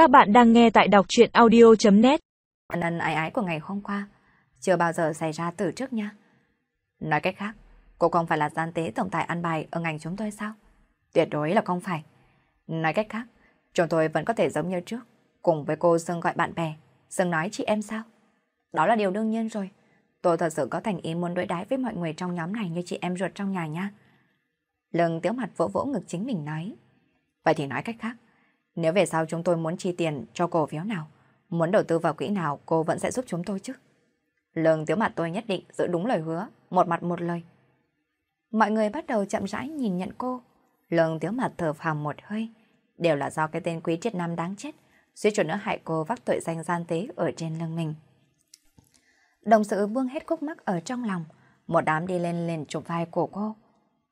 Các bạn đang nghe tại đọc chuyện audio.net Lần ái ái của ngày hôm qua chưa bao giờ xảy ra từ trước nha. Nói cách khác, cô không phải là gian tế tổng tài ăn bài ở ngành chúng tôi sao? Tuyệt đối là không phải. Nói cách khác, chúng tôi vẫn có thể giống như trước, cùng với cô Dương gọi bạn bè, Dương nói chị em sao? Đó là điều đương nhiên rồi. Tôi thật sự có thành ý muốn đối đãi với mọi người trong nhóm này như chị em ruột trong nhà nha. Lương tiếu mặt vỗ vỗ ngực chính mình nói. Vậy thì nói cách khác, nếu về sau chúng tôi muốn chi tiền cho cổ phiếu nào, muốn đầu tư vào quỹ nào cô vẫn sẽ giúp chúng tôi chứ. Lương tiếu mặt tôi nhất định giữ đúng lời hứa, một mặt một lời. Mọi người bắt đầu chậm rãi nhìn nhận cô. Lương tiếu mặt thở phào một hơi. Đều là do cái tên quý triết nam đáng chết, suýt chút nữa hại cô vác tội danh gian tế ở trên lưng mình. Đồng sự buông hết khúc mắc ở trong lòng, một đám đi lên liền chụp vai của cô.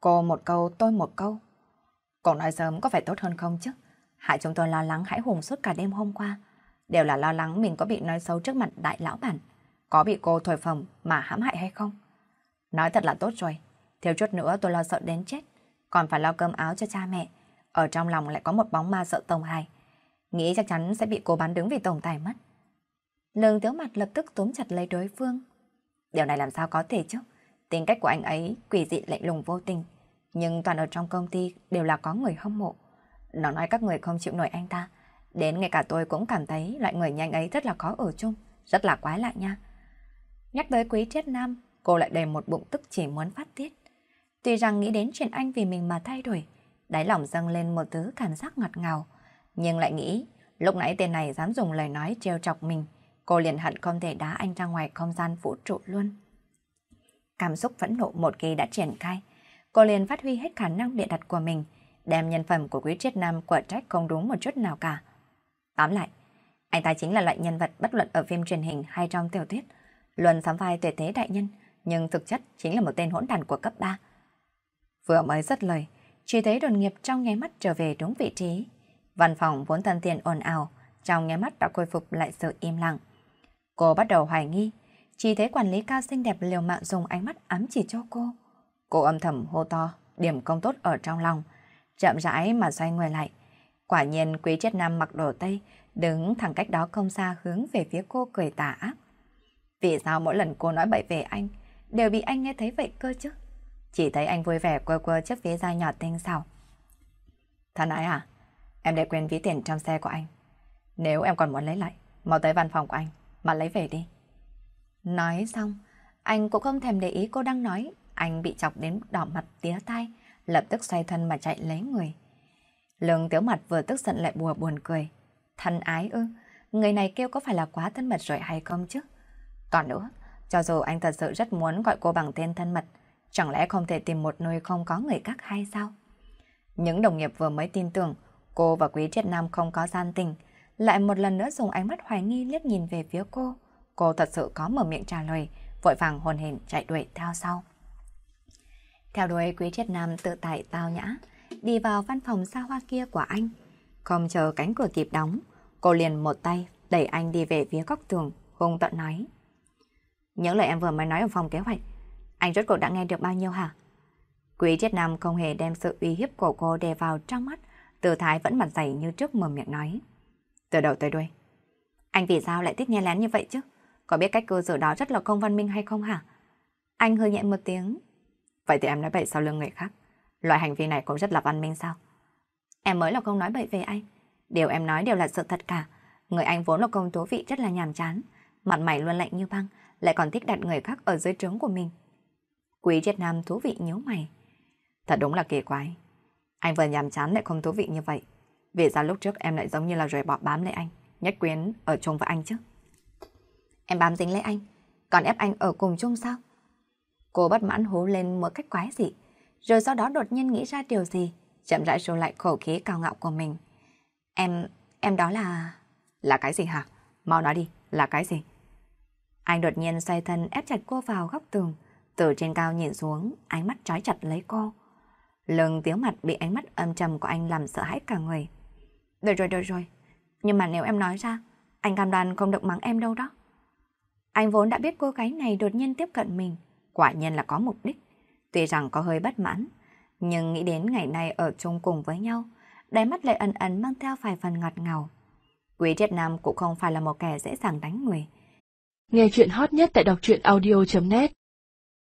Cô một câu, tôi một câu. Cậu nói sớm có phải tốt hơn không chứ? Hại chúng tôi lo lắng hãi hùng suốt cả đêm hôm qua. Đều là lo lắng mình có bị nói xấu trước mặt đại lão bản. Có bị cô thổi phồng mà hãm hại hay không? Nói thật là tốt rồi. Thiếu chút nữa tôi lo sợ đến chết. Còn phải lo cơm áo cho cha mẹ. Ở trong lòng lại có một bóng ma sợ tổng hài. Nghĩ chắc chắn sẽ bị cô bán đứng vì tổng tài mất. Lương tiếu mặt lập tức túm chặt lấy đối phương. Điều này làm sao có thể chứ? Tính cách của anh ấy quỷ dị lạnh lùng vô tình. Nhưng toàn ở trong công ty đều là có người hâm mộ. Nó nói các người không chịu nổi anh ta. Đến ngay cả tôi cũng cảm thấy loại người nhanh ấy rất là khó ở chung, rất là quái lạ nha. Nhắc tới quý triết nam, cô lại đầy một bụng tức chỉ muốn phát tiết. Tuy rằng nghĩ đến chuyện anh vì mình mà thay đổi, đáy lòng dâng lên một thứ cảm giác ngọt ngào, nhưng lại nghĩ lúc nãy tên này dám dùng lời nói trêu chọc mình, cô liền hận không thể đá anh ra ngoài không gian vũ trụ luôn. Cảm xúc phẫn nộ một khi đã triển khai, cô liền phát huy hết khả năng địa đặt của mình, đem nhân phẩm của quý triết nam quả trách không đúng một chút nào cả. Tóm lại, anh ta chính là loại nhân vật bất luận ở phim truyền hình hay trong tiểu thuyết, luôn sắm vai tuyệt thế đại nhân, nhưng thực chất chính là một tên hỗn đàn của cấp 3. Vừa mới dứt lời, chỉ thấy đồn nghiệp trong nháy mắt trở về đúng vị trí. Văn phòng vốn thân thiện ồn ào, trong nháy mắt đã khôi phục lại sự im lặng. Cô bắt đầu hoài nghi, chỉ thấy quản lý cao xinh đẹp liều mạng dùng ánh mắt ám chỉ cho cô. Cô âm thầm hô to, điểm công tốt ở trong lòng, chậm rãi mà xoay người lại. Quả nhiên quý triết nam mặc đồ tây, đứng thẳng cách đó không xa hướng về phía cô cười tà ác. Vì sao mỗi lần cô nói bậy về anh, đều bị anh nghe thấy vậy cơ chứ? Chỉ thấy anh vui vẻ quơ quơ chiếc ví da nhỏ tinh xảo. Thân ái à, em để quên ví tiền trong xe của anh. Nếu em còn muốn lấy lại, mau tới văn phòng của anh, mà lấy về đi. Nói xong, anh cũng không thèm để ý cô đang nói, anh bị chọc đến đỏ mặt tía tai, lập tức xoay thân mà chạy lấy người. Lương tiếu mặt vừa tức giận lại bùa buồn cười. Thân ái ư, người này kêu có phải là quá thân mật rồi hay không chứ? Còn nữa, cho dù anh thật sự rất muốn gọi cô bằng tên thân mật, chẳng lẽ không thể tìm một nơi không có người khác hay sao? Những đồng nghiệp vừa mới tin tưởng cô và Quý Triết Nam không có gian tình, lại một lần nữa dùng ánh mắt hoài nghi liếc nhìn về phía cô. Cô thật sự có mở miệng trả lời, vội vàng hồn hển chạy đuổi theo sau. Theo đuổi Quý Triết Nam tự tại tao nhã, đi vào văn phòng xa hoa kia của anh. Không chờ cánh cửa kịp đóng, cô liền một tay đẩy anh đi về phía góc tường, hung tận nói. Những lời em vừa mới nói ở phòng kế hoạch, anh rốt cuộc đã nghe được bao nhiêu hả? Quý triết nam không hề đem sự uy hiếp của cô đè vào trong mắt, từ thái vẫn mặt dày như trước mở miệng nói. Từ đầu tới đuôi. Anh vì sao lại thích nghe lén như vậy chứ? Có biết cách cư xử đó rất là không văn minh hay không hả? Anh hơi nhẹ một tiếng. Vậy thì em nói bậy sau lưng người khác. Loại hành vi này cũng rất là văn minh sao? Em mới là không nói bậy về anh. Điều em nói đều là sự thật cả. Người anh vốn là công tố vị rất là nhàm chán. Mặt mày luôn lạnh như băng, lại còn thích đặt người khác ở dưới trướng của mình. Quý việt Nam thú vị nhớ mày. Thật đúng là kỳ quái. Anh vừa nhàm chán lại không thú vị như vậy. Vì sao lúc trước em lại giống như là rồi bỏ bám lấy anh, nhất quyến ở chung với anh chứ? Em bám dính lấy anh, còn ép anh ở cùng chung sao? Cô bất mãn hú lên một cách quái dị, rồi sau đó đột nhiên nghĩ ra điều gì, chậm rãi rồi lại khẩu khí cao ngạo của mình. Em, em đó là... Là cái gì hả? Mau nói đi, là cái gì? Anh đột nhiên xoay thân ép chặt cô vào góc tường, từ trên cao nhìn xuống, ánh mắt trói chặt lấy cô. Lưng tiếng mặt bị ánh mắt âm trầm của anh làm sợ hãi cả người. Được rồi, được rồi. Nhưng mà nếu em nói ra, anh cam đoan không được mắng em đâu đó. Anh vốn đã biết cô gái này đột nhiên tiếp cận mình, quả nhiên là có mục đích. Tuy rằng có hơi bất mãn, nhưng nghĩ đến ngày nay ở chung cùng với nhau, đáy mắt lại ẩn ẩn mang theo vài phần ngọt ngào. Quý Triết Nam cũng không phải là một kẻ dễ dàng đánh người. Nghe chuyện hot nhất tại đọc truyện audio.net